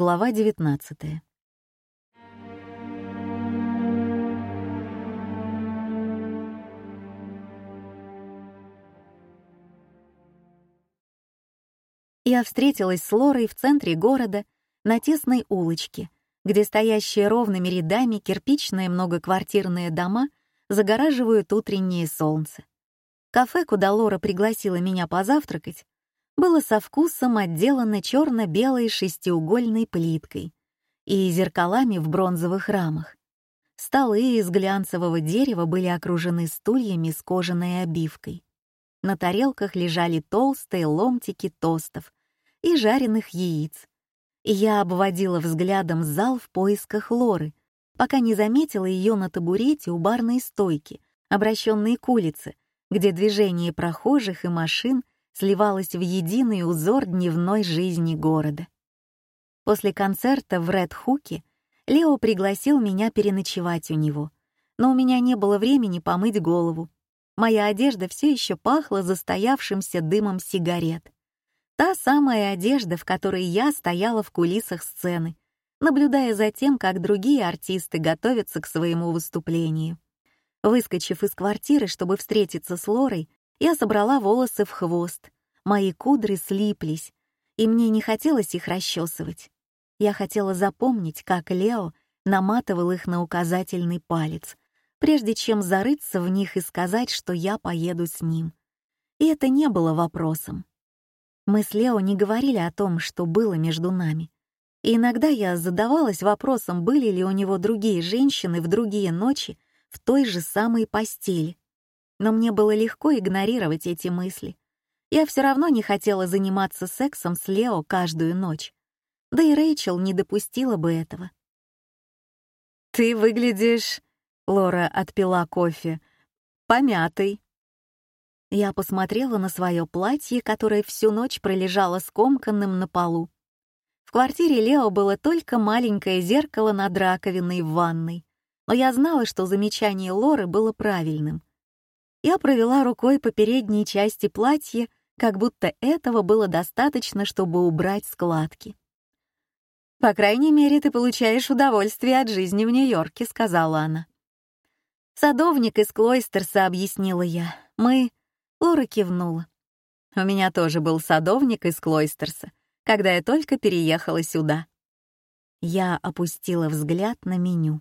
Глава 19. Я встретилась с Лорой в центре города, на тесной улочке, где стоящие ровными рядами кирпичные многоквартирные дома загораживают утреннее солнце. Кафе, куда Лора пригласила меня позавтракать, было со вкусом отделано черно-белой шестиугольной плиткой и зеркалами в бронзовых рамах. Столы из глянцевого дерева были окружены стульями с кожаной обивкой. На тарелках лежали толстые ломтики тостов и жареных яиц. Я обводила взглядом зал в поисках Лоры, пока не заметила ее на табурете у барной стойки, обращенной к улице, где движение прохожих и машин сливалась в единый узор дневной жизни города. После концерта в Ред-Хуке Лео пригласил меня переночевать у него, но у меня не было времени помыть голову. Моя одежда все еще пахла застоявшимся дымом сигарет. Та самая одежда, в которой я стояла в кулисах сцены, наблюдая за тем, как другие артисты готовятся к своему выступлению. Выскочив из квартиры, чтобы встретиться с Лорой, я собрала волосы в хвост, мои кудры слиплись, и мне не хотелось их расчесывать. Я хотела запомнить, как Лео наматывал их на указательный палец, прежде чем зарыться в них и сказать, что я поеду с ним. И это не было вопросом. Мы с Лео не говорили о том, что было между нами. И иногда я задавалась вопросом, были ли у него другие женщины в другие ночи в той же самой постели но мне было легко игнорировать эти мысли. Я все равно не хотела заниматься сексом с Лео каждую ночь. Да и Рэйчел не допустила бы этого. «Ты выглядишь...» — Лора отпила кофе. «Помятый». Я посмотрела на свое платье, которое всю ночь пролежало скомканным на полу. В квартире Лео было только маленькое зеркало над раковиной в ванной, но я знала, что замечание Лоры было правильным. Я провела рукой по передней части платья, как будто этого было достаточно, чтобы убрать складки. «По крайней мере, ты получаешь удовольствие от жизни в Нью-Йорке», — сказала она. «Садовник из Клойстерса», — объяснила я. «Мы...» — Лора кивнула. «У меня тоже был садовник из Клойстерса, когда я только переехала сюда». Я опустила взгляд на меню.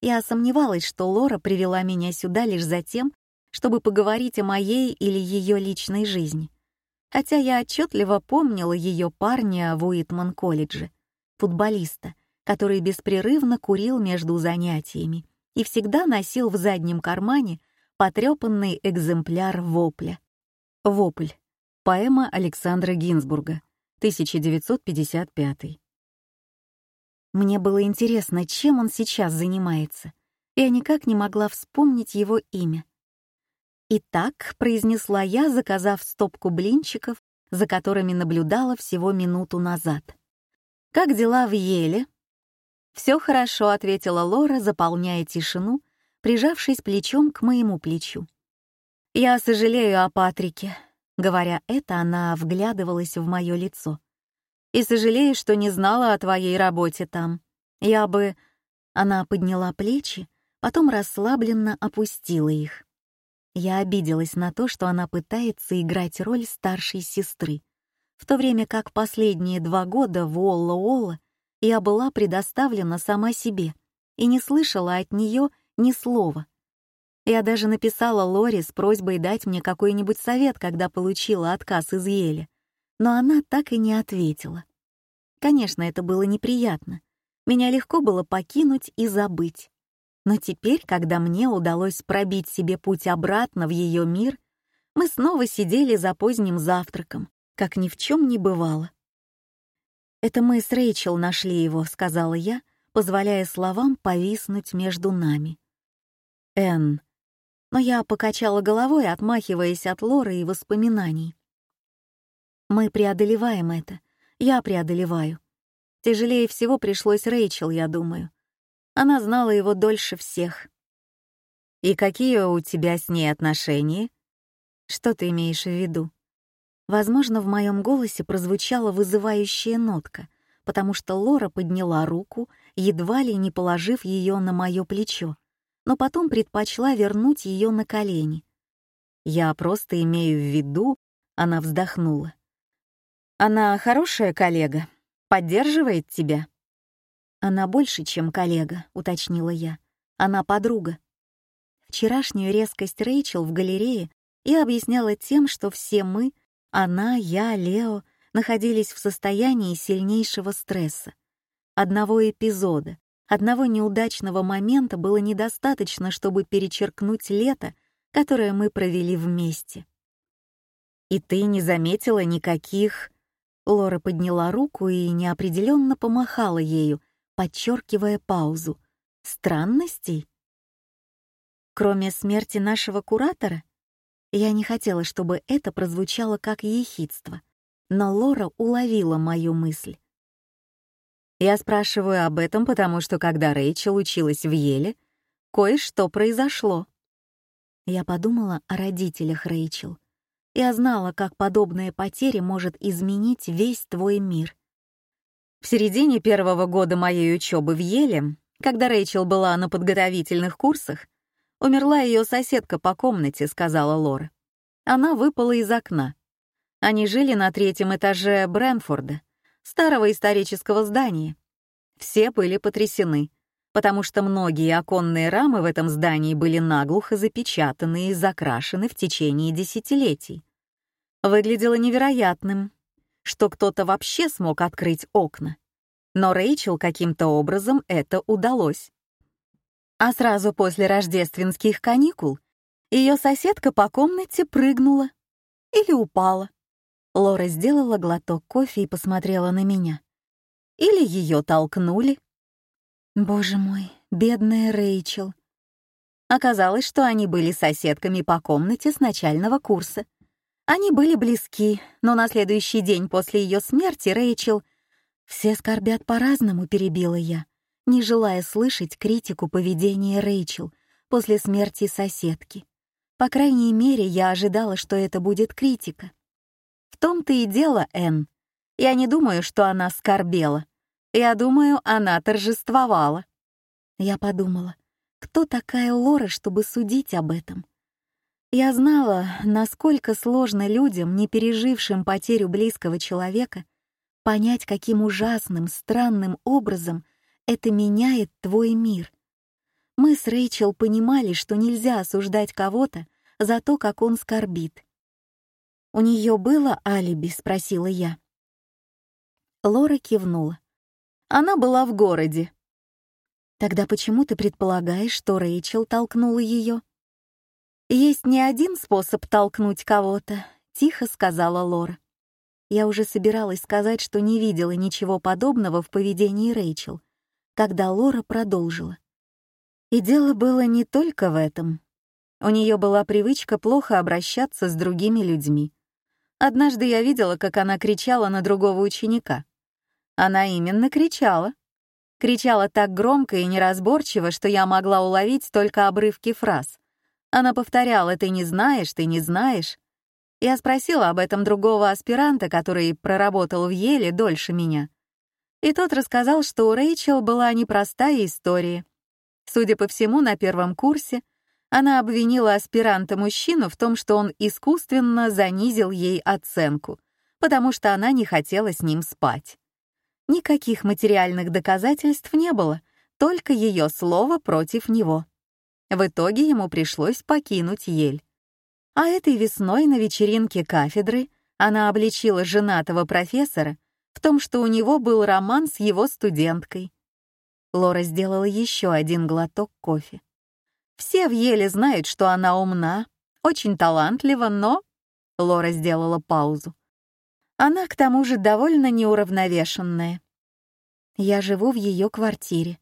Я сомневалась, что Лора привела меня сюда лишь за тем, чтобы поговорить о моей или ее личной жизни. Хотя я отчетливо помнила ее парня в Уитман-колледже, футболиста, который беспрерывно курил между занятиями и всегда носил в заднем кармане потрепанный экземпляр вопля. «Вопль» — поэма Александра Гинзбурга, 1955. Мне было интересно, чем он сейчас занимается. Я никак не могла вспомнить его имя — «Итак», — произнесла я, заказав стопку блинчиков, за которыми наблюдала всего минуту назад. «Как дела в Еле?» «Все хорошо», — ответила Лора, заполняя тишину, прижавшись плечом к моему плечу. «Я сожалею о Патрике», — говоря это, она вглядывалась в мое лицо. «И сожалею, что не знала о твоей работе там. Я бы...» Она подняла плечи, потом расслабленно опустила их. Я обиделась на то, что она пытается играть роль старшей сестры, в то время как последние два года в Уолла-Уолла я была предоставлена сама себе и не слышала от нее ни слова. Я даже написала Лори с просьбой дать мне какой-нибудь совет, когда получила отказ из Ели, но она так и не ответила. Конечно, это было неприятно. Меня легко было покинуть и забыть. Но теперь, когда мне удалось пробить себе путь обратно в ее мир, мы снова сидели за поздним завтраком, как ни в чем не бывало. «Это мы с Рэйчел нашли его», — сказала я, позволяя словам повиснуть между нами. «Энн». Но я покачала головой, отмахиваясь от лоры и воспоминаний. «Мы преодолеваем это. Я преодолеваю. Тяжелее всего пришлось Рэйчел, я думаю. Она знала его дольше всех. «И какие у тебя с ней отношения?» «Что ты имеешь в виду?» Возможно, в моем голосе прозвучала вызывающая нотка, потому что Лора подняла руку, едва ли не положив ее на мое плечо, но потом предпочла вернуть ее на колени. «Я просто имею в виду...» — она вздохнула. «Она хорошая коллега, поддерживает тебя?» «Она больше, чем коллега», — уточнила я. «Она подруга». Вчерашнюю резкость Рэйчел в галерее я объясняла тем, что все мы, она, я, Лео, находились в состоянии сильнейшего стресса. Одного эпизода, одного неудачного момента было недостаточно, чтобы перечеркнуть лето, которое мы провели вместе. «И ты не заметила никаких...» Лора подняла руку и неопределенно помахала ею, подчеркивая паузу. «Странностей?» «Кроме смерти нашего куратора?» Я не хотела, чтобы это прозвучало как ехидство, но Лора уловила мою мысль. Я спрашиваю об этом, потому что когда Рэйчел училась в Еле, кое-что произошло. Я подумала о родителях Рэйчел. Я знала, как подобная потеря может изменить весь твой мир. В середине первого года моей учебы в Еле, когда Рэйчел была на подготовительных курсах, умерла ее соседка по комнате, сказала Лора. Она выпала из окна. Они жили на третьем этаже Брэнфорда, старого исторического здания. Все были потрясены, потому что многие оконные рамы в этом здании были наглухо запечатаны и закрашены в течение десятилетий. Выглядело невероятным, что кто-то вообще смог открыть окна. Но Рэйчел каким-то образом это удалось. А сразу после рождественских каникул ее соседка по комнате прыгнула или упала. Лора сделала глоток кофе и посмотрела на меня. Или ее толкнули. Боже мой, бедная Рэйчел. Оказалось, что они были соседками по комнате с начального курса — они были близки, но на следующий день после ее смерти Рэйчел... «Все скорбят по-разному», — перебила я, не желая слышать критику поведения Рэйчел после смерти соседки. По крайней мере, я ожидала, что это будет критика. В том-то и дело, Энн. Я не думаю, что она скорбела. Я думаю, она торжествовала. Я подумала, кто такая Лора, чтобы судить об этом? Я знала, насколько сложно людям, не пережившим потерю близкого человека, понять, каким ужасным, странным образом это меняет твой мир. Мы с Рэйчел понимали, что нельзя осуждать кого-то за то, как он скорбит. «У нее было алиби?» — спросила я. Лора кивнула. «Она была в городе». «Тогда почему ты предполагаешь, что Рэйчел толкнула ее?» «Есть не один способ толкнуть кого-то», — тихо сказала Лора. Я уже собиралась сказать, что не видела ничего подобного в поведении Рэйчел, когда Лора продолжила. И дело было не только в этом. У нее была привычка плохо обращаться с другими людьми. Однажды я видела, как она кричала на другого ученика. Она именно кричала. Кричала так громко и неразборчиво, что я могла уловить только обрывки фраз. Она повторяла «ты не знаешь, ты не знаешь». Я спросила об этом другого аспиранта, который проработал в Еле дольше меня. И тот рассказал, что у Рэйчел была непростая история. Судя по всему, на первом курсе она обвинила аспиранта-мужчину в том, что он искусственно занизил ей оценку, потому что она не хотела с ним спать. Никаких материальных доказательств не было, только ее слово против него. В итоге ему пришлось покинуть ель. А этой весной на вечеринке кафедры она обличила женатого профессора в том, что у него был роман с его студенткой. Лора сделала еще один глоток кофе. Все в еле знают, что она умна, очень талантлива, но... Лора сделала паузу. Она, к тому же, довольно неуравновешенная. Я живу в ее квартире.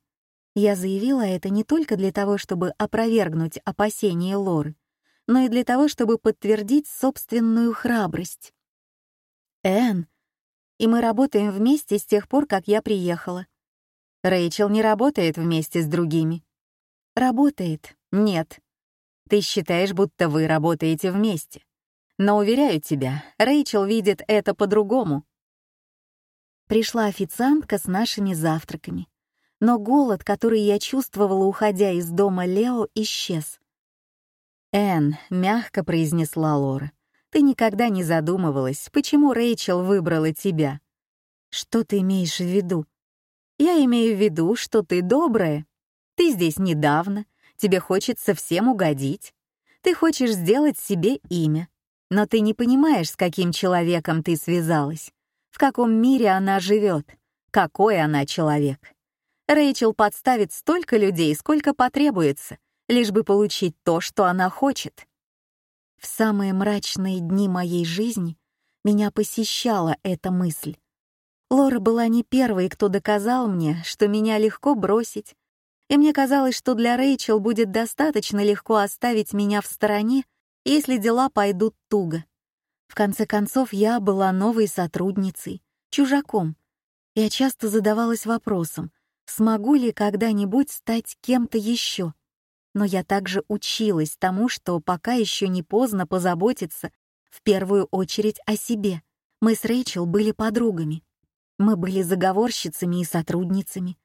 Я заявила это не только для того, чтобы опровергнуть опасения Лоры, но и для того, чтобы подтвердить собственную храбрость. Эн, и мы работаем вместе с тех пор, как я приехала. Рэйчел не работает вместе с другими. Работает. Нет. Ты считаешь, будто вы работаете вместе. Но, уверяю тебя, Рэйчел видит это по-другому. Пришла официантка с нашими завтраками но голод, который я чувствовала, уходя из дома Лео, исчез. «Энн», — мягко произнесла Лора, — «ты никогда не задумывалась, почему Рэйчел выбрала тебя?» «Что ты имеешь в виду?» «Я имею в виду, что ты добрая. Ты здесь недавно, тебе хочется всем угодить. Ты хочешь сделать себе имя, но ты не понимаешь, с каким человеком ты связалась, в каком мире она живет, какой она человек». Рэйчел подставит столько людей, сколько потребуется, лишь бы получить то, что она хочет. В самые мрачные дни моей жизни меня посещала эта мысль. Лора была не первой, кто доказал мне, что меня легко бросить, и мне казалось, что для Рэйчел будет достаточно легко оставить меня в стороне, если дела пойдут туго. В конце концов, я была новой сотрудницей, чужаком. Я часто задавалась вопросом, смогу ли когда-нибудь стать кем-то еще. Но я также училась тому, что пока еще не поздно позаботиться в первую очередь о себе. Мы с Рэйчел были подругами. Мы были заговорщицами и сотрудницами.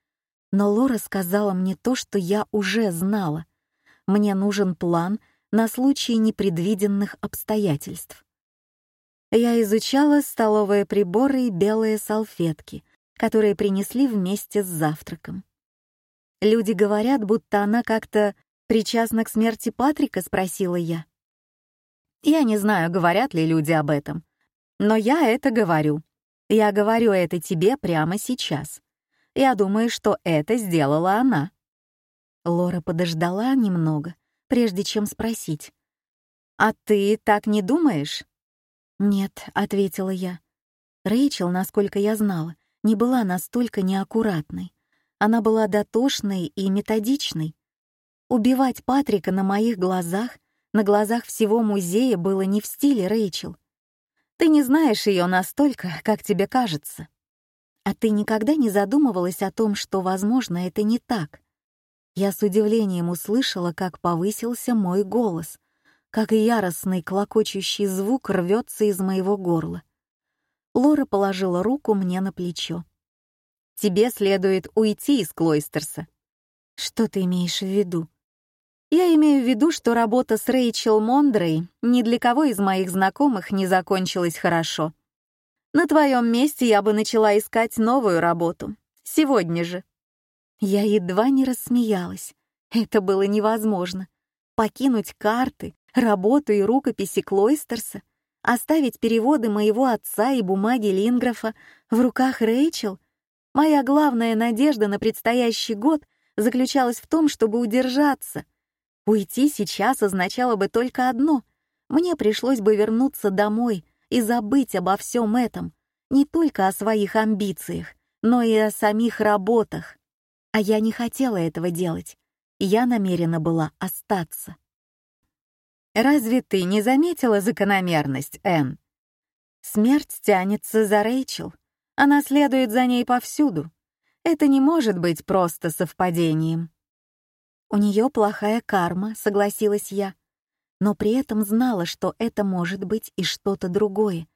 Но Лора сказала мне то, что я уже знала. Мне нужен план на случай непредвиденных обстоятельств. Я изучала столовые приборы и белые салфетки — которые принесли вместе с завтраком. «Люди говорят, будто она как-то причастна к смерти Патрика?» — спросила я. «Я не знаю, говорят ли люди об этом, но я это говорю. Я говорю это тебе прямо сейчас. Я думаю, что это сделала она». Лора подождала немного, прежде чем спросить. «А ты так не думаешь?» «Нет», — ответила я. Рэйчел, насколько я знала, не была настолько неаккуратной. Она была дотошной и методичной. Убивать Патрика на моих глазах, на глазах всего музея было не в стиле Рэйчел. Ты не знаешь ее настолько, как тебе кажется. А ты никогда не задумывалась о том, что, возможно, это не так? Я с удивлением услышала, как повысился мой голос, как яростный клокочущий звук рвется из моего горла. Лора положила руку мне на плечо. «Тебе следует уйти из Клойстерса». «Что ты имеешь в виду?» «Я имею в виду, что работа с Рэйчел Мондрой ни для кого из моих знакомых не закончилась хорошо. На твоем месте я бы начала искать новую работу. Сегодня же». Я едва не рассмеялась. Это было невозможно. Покинуть карты, работу и рукописи Клойстерса — Оставить переводы моего отца и бумаги Линграфа в руках Рэйчел? Моя главная надежда на предстоящий год заключалась в том, чтобы удержаться. Уйти сейчас означало бы только одно. Мне пришлось бы вернуться домой и забыть обо всем этом, не только о своих амбициях, но и о самих работах. А я не хотела этого делать. Я намерена была остаться. Разве ты не заметила закономерность, Энн? Смерть тянется за Рэйчел. Она следует за ней повсюду. Это не может быть просто совпадением. У нее плохая карма, согласилась я, но при этом знала, что это может быть и что-то другое,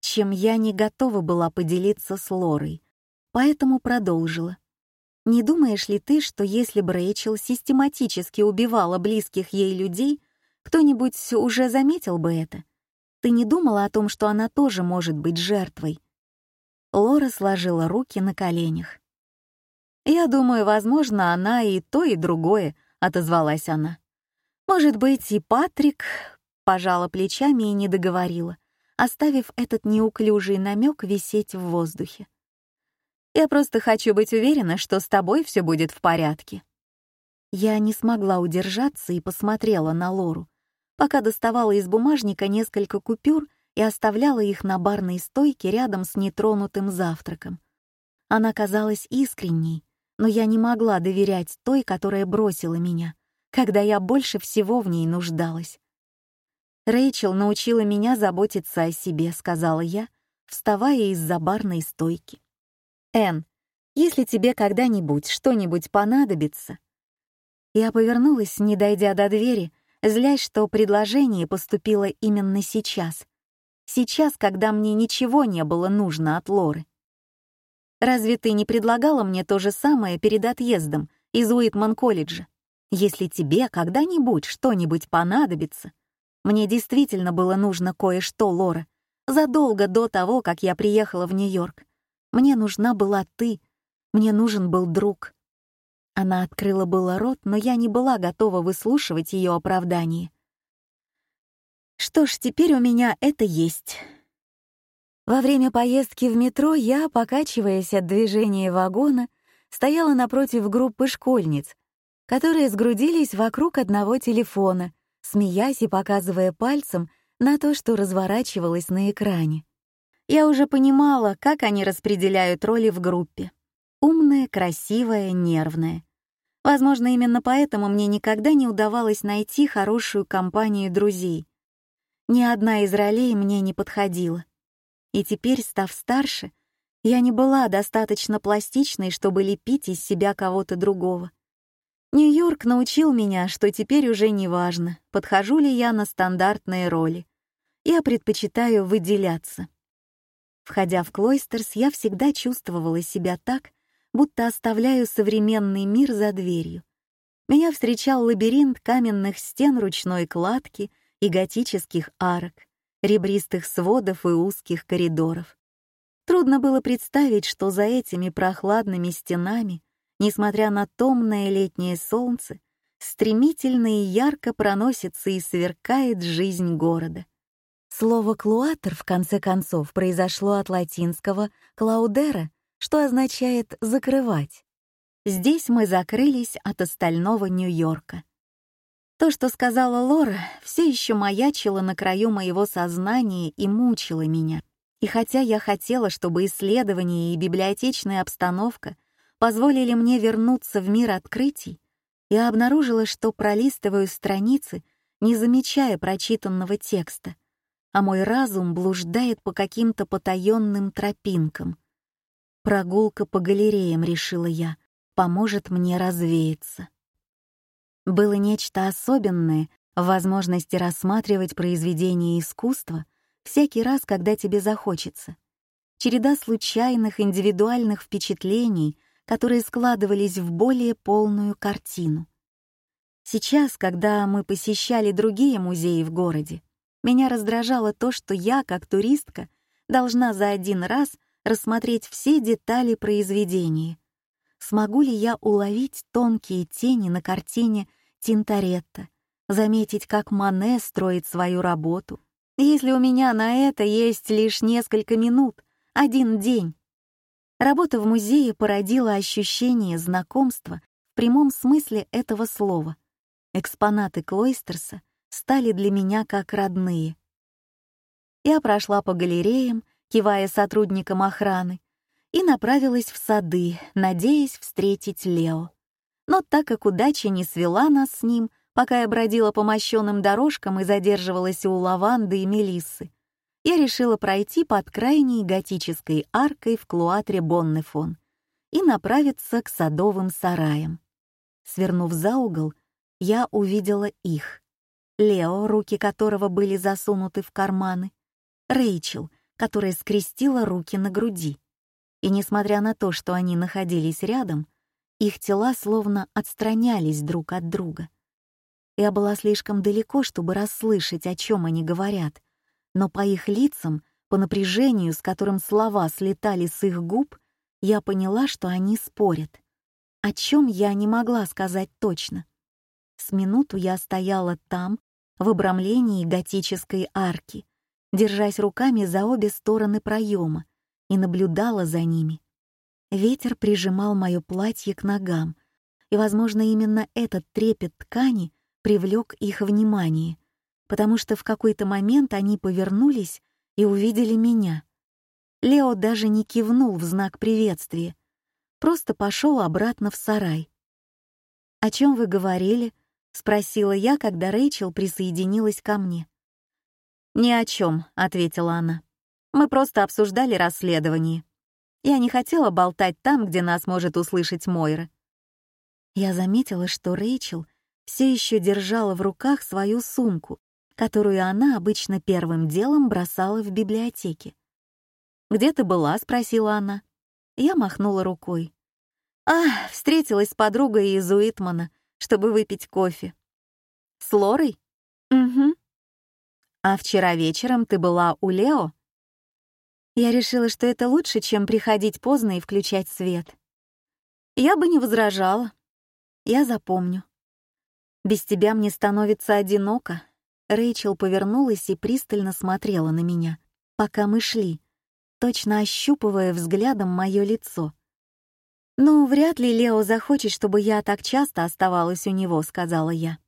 чем я не готова была поделиться с Лорой, поэтому продолжила. Не думаешь ли ты, что если бы Рэйчел систематически убивала близких ей людей, кто-нибудь уже заметил бы это. Ты не думала о том, что она тоже может быть жертвой?» Лора сложила руки на коленях. «Я думаю, возможно, она и то, и другое», — отозвалась она. «Может быть, и Патрик...» — пожала плечами и не договорила, оставив этот неуклюжий намек висеть в воздухе. «Я просто хочу быть уверена, что с тобой все будет в порядке». Я не смогла удержаться и посмотрела на Лору пока доставала из бумажника несколько купюр и оставляла их на барной стойке рядом с нетронутым завтраком. Она казалась искренней, но я не могла доверять той, которая бросила меня, когда я больше всего в ней нуждалась. «Рэйчел научила меня заботиться о себе», — сказала я, вставая из-за барной стойки. «Энн, если тебе когда-нибудь что-нибудь понадобится...» Я повернулась, не дойдя до двери, злясь, что предложение поступило именно сейчас. Сейчас, когда мне ничего не было нужно от Лоры. «Разве ты не предлагала мне то же самое перед отъездом из Уитман-колледжа? Если тебе когда-нибудь что-нибудь понадобится...» Мне действительно было нужно кое-что, Лора. Задолго до того, как я приехала в Нью-Йорк. Мне нужна была ты. Мне нужен был друг. Она открыла было рот, но я не была готова выслушивать ее оправдание. Что ж, теперь у меня это есть. Во время поездки в метро я, покачиваясь от движения вагона, стояла напротив группы школьниц, которые сгрудились вокруг одного телефона, смеясь и показывая пальцем на то, что разворачивалось на экране. Я уже понимала, как они распределяют роли в группе. Умная, красивая, нервная. Возможно, именно поэтому мне никогда не удавалось найти хорошую компанию друзей. Ни одна из ролей мне не подходила. И теперь, став старше, я не была достаточно пластичной, чтобы лепить из себя кого-то другого. Нью-Йорк научил меня, что теперь уже не важно, подхожу ли я на стандартные роли. Я предпочитаю выделяться. Входя в Клойстерс, я всегда чувствовала себя так, будто оставляю современный мир за дверью. Меня встречал лабиринт каменных стен ручной кладки и готических арок, ребристых сводов и узких коридоров. Трудно было представить, что за этими прохладными стенами, несмотря на томное летнее солнце, стремительно и ярко проносится и сверкает жизнь города. Слово «клуатр» в конце концов произошло от латинского «клаудера», что означает «закрывать». Здесь мы закрылись от остального Нью-Йорка. То, что сказала Лора, все еще маячило на краю моего сознания и мучило меня. И хотя я хотела, чтобы исследования и библиотечная обстановка позволили мне вернуться в мир открытий, я обнаружила, что пролистываю страницы, не замечая прочитанного текста, а мой разум блуждает по каким-то потаенным тропинкам — Прогулка по галереям, решила я, поможет мне развеяться. Было нечто особенное в возможности рассматривать произведения искусства всякий раз, когда тебе захочется. Череда случайных индивидуальных впечатлений, которые складывались в более полную картину. Сейчас, когда мы посещали другие музеи в городе, меня раздражало то, что я, как туристка, должна за один раз рассмотреть все детали произведения. Смогу ли я уловить тонкие тени на картине Тинторетто, заметить, как Мане строит свою работу, если у меня на это есть лишь несколько минут, один день. Работа в музее породила ощущение знакомства в прямом смысле этого слова. Экспонаты Клойстерса стали для меня как родные. Я прошла по галереям кивая сотрудникам охраны, и направилась в сады, надеясь встретить Лео. Но так как удача не свела нас с ним, пока я бродила по мощенным дорожкам и задерживалась у лаванды и мелиссы, я решила пройти под крайней готической аркой в клуатре Боннефон и направиться к садовым сараям. Свернув за угол, я увидела их. Лео, руки которого были засунуты в карманы, Рэйчел, которая скрестила руки на груди. И несмотря на то, что они находились рядом, их тела словно отстранялись друг от друга. Я была слишком далеко, чтобы расслышать, о чем они говорят, но по их лицам, по напряжению, с которым слова слетали с их губ, я поняла, что они спорят. О чем я не могла сказать точно. С минуту я стояла там, в обрамлении готической арки, держась руками за обе стороны проема, и наблюдала за ними. Ветер прижимал мое платье к ногам, и, возможно, именно этот трепет ткани привлек их внимание, потому что в какой-то момент они повернулись и увидели меня. Лео даже не кивнул в знак приветствия, просто пошел обратно в сарай. «О чем вы говорили?» — спросила я, когда Рэйчел присоединилась ко мне. «Ни о чем», — ответила она. «Мы просто обсуждали расследование. Я не хотела болтать там, где нас может услышать Мойра». Я заметила, что Рэйчел все еще держала в руках свою сумку, которую она обычно первым делом бросала в библиотеке. «Где ты была?» — спросила она. Я махнула рукой. «А, встретилась с подругой из Уитмана, чтобы выпить кофе». «С Лорой?» «Угу». А вчера вечером ты была у Лео? Я решила, что это лучше, чем приходить поздно и включать свет. Я бы не возражала. Я запомню. Без тебя мне становится одиноко. Рэйчел повернулась и пристально смотрела на меня, пока мы шли, точно ощупывая взглядом мое лицо. «Ну, вряд ли Лео захочет, чтобы я так часто оставалась у него», — сказала я.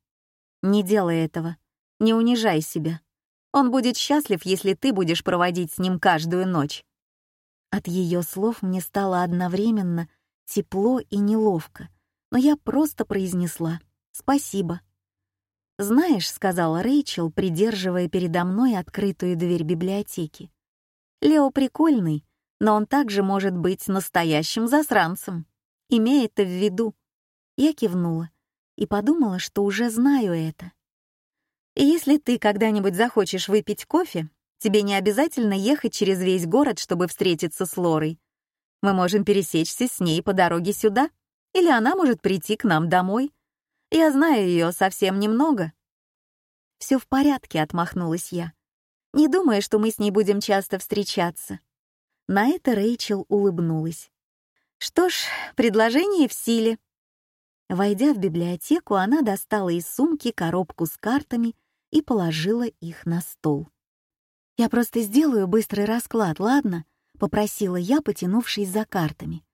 «Не делай этого. Не унижай себя». Он будет счастлив, если ты будешь проводить с ним каждую ночь». От ее слов мне стало одновременно тепло и неловко, но я просто произнесла «спасибо». «Знаешь», — сказала Рэйчел, придерживая передо мной открытую дверь библиотеки, «Лео прикольный, но он также может быть настоящим засранцем. Имей это в виду». Я кивнула и подумала, что уже знаю это. Если ты когда-нибудь захочешь выпить кофе, тебе не обязательно ехать через весь город, чтобы встретиться с Лорой. Мы можем пересечься с ней по дороге сюда, или она может прийти к нам домой. Я знаю ее совсем немного». «Все в порядке», — отмахнулась я. «Не думаю, что мы с ней будем часто встречаться». На это Рэйчел улыбнулась. «Что ж, предложение в силе». Войдя в библиотеку, она достала из сумки коробку с картами — и положила их на стол. «Я просто сделаю быстрый расклад, ладно?» — попросила я, потянувшись за картами.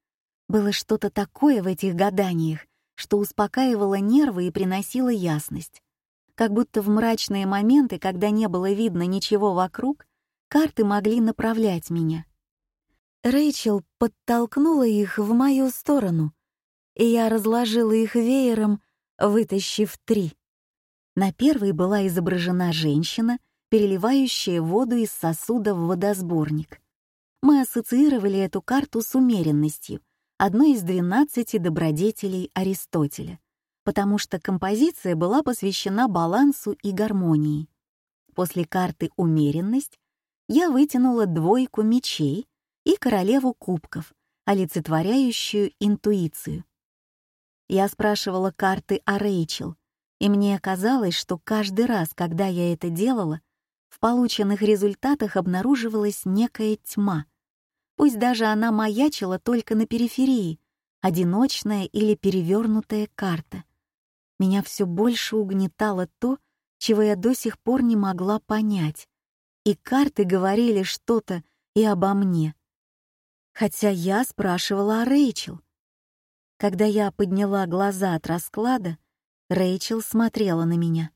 Было что-то такое в этих гаданиях, что успокаивало нервы и приносило ясность. Как будто в мрачные моменты, когда не было видно ничего вокруг, карты могли направлять меня. Рэйчел подтолкнула их в мою сторону, и я разложила их веером, вытащив три. На первой была изображена женщина, переливающая воду из сосуда в водосборник. Мы ассоциировали эту карту с умеренностью, одной из 12 добродетелей Аристотеля, потому что композиция была посвящена балансу и гармонии. После карты «Умеренность» я вытянула двойку мечей и королеву кубков, олицетворяющую интуицию. Я спрашивала карты о Рэйчел — и мне казалось, что каждый раз, когда я это делала, в полученных результатах обнаруживалась некая тьма. Пусть даже она маячила только на периферии, одиночная или перевернутая карта. Меня все больше угнетало то, чего я до сих пор не могла понять. И карты говорили что-то и обо мне. Хотя я спрашивала о Рэйчел. Когда я подняла глаза от расклада, Рэйчел смотрела на меня.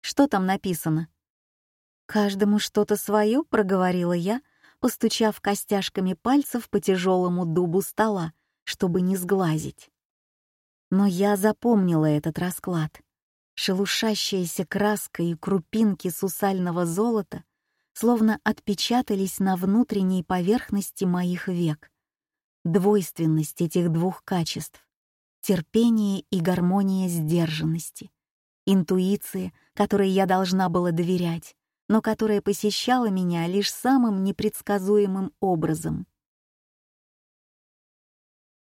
«Что там написано?» «Каждому что-то свое», — проговорила я, постучав костяшками пальцев по тяжелому дубу стола, чтобы не сглазить. Но я запомнила этот расклад. Шелушащаяся краска и крупинки сусального золота словно отпечатались на внутренней поверхности моих век. Двойственность этих двух качеств терпение и гармония сдержанности, интуиции, которой я должна была доверять, но которая посещала меня лишь самым непредсказуемым образом.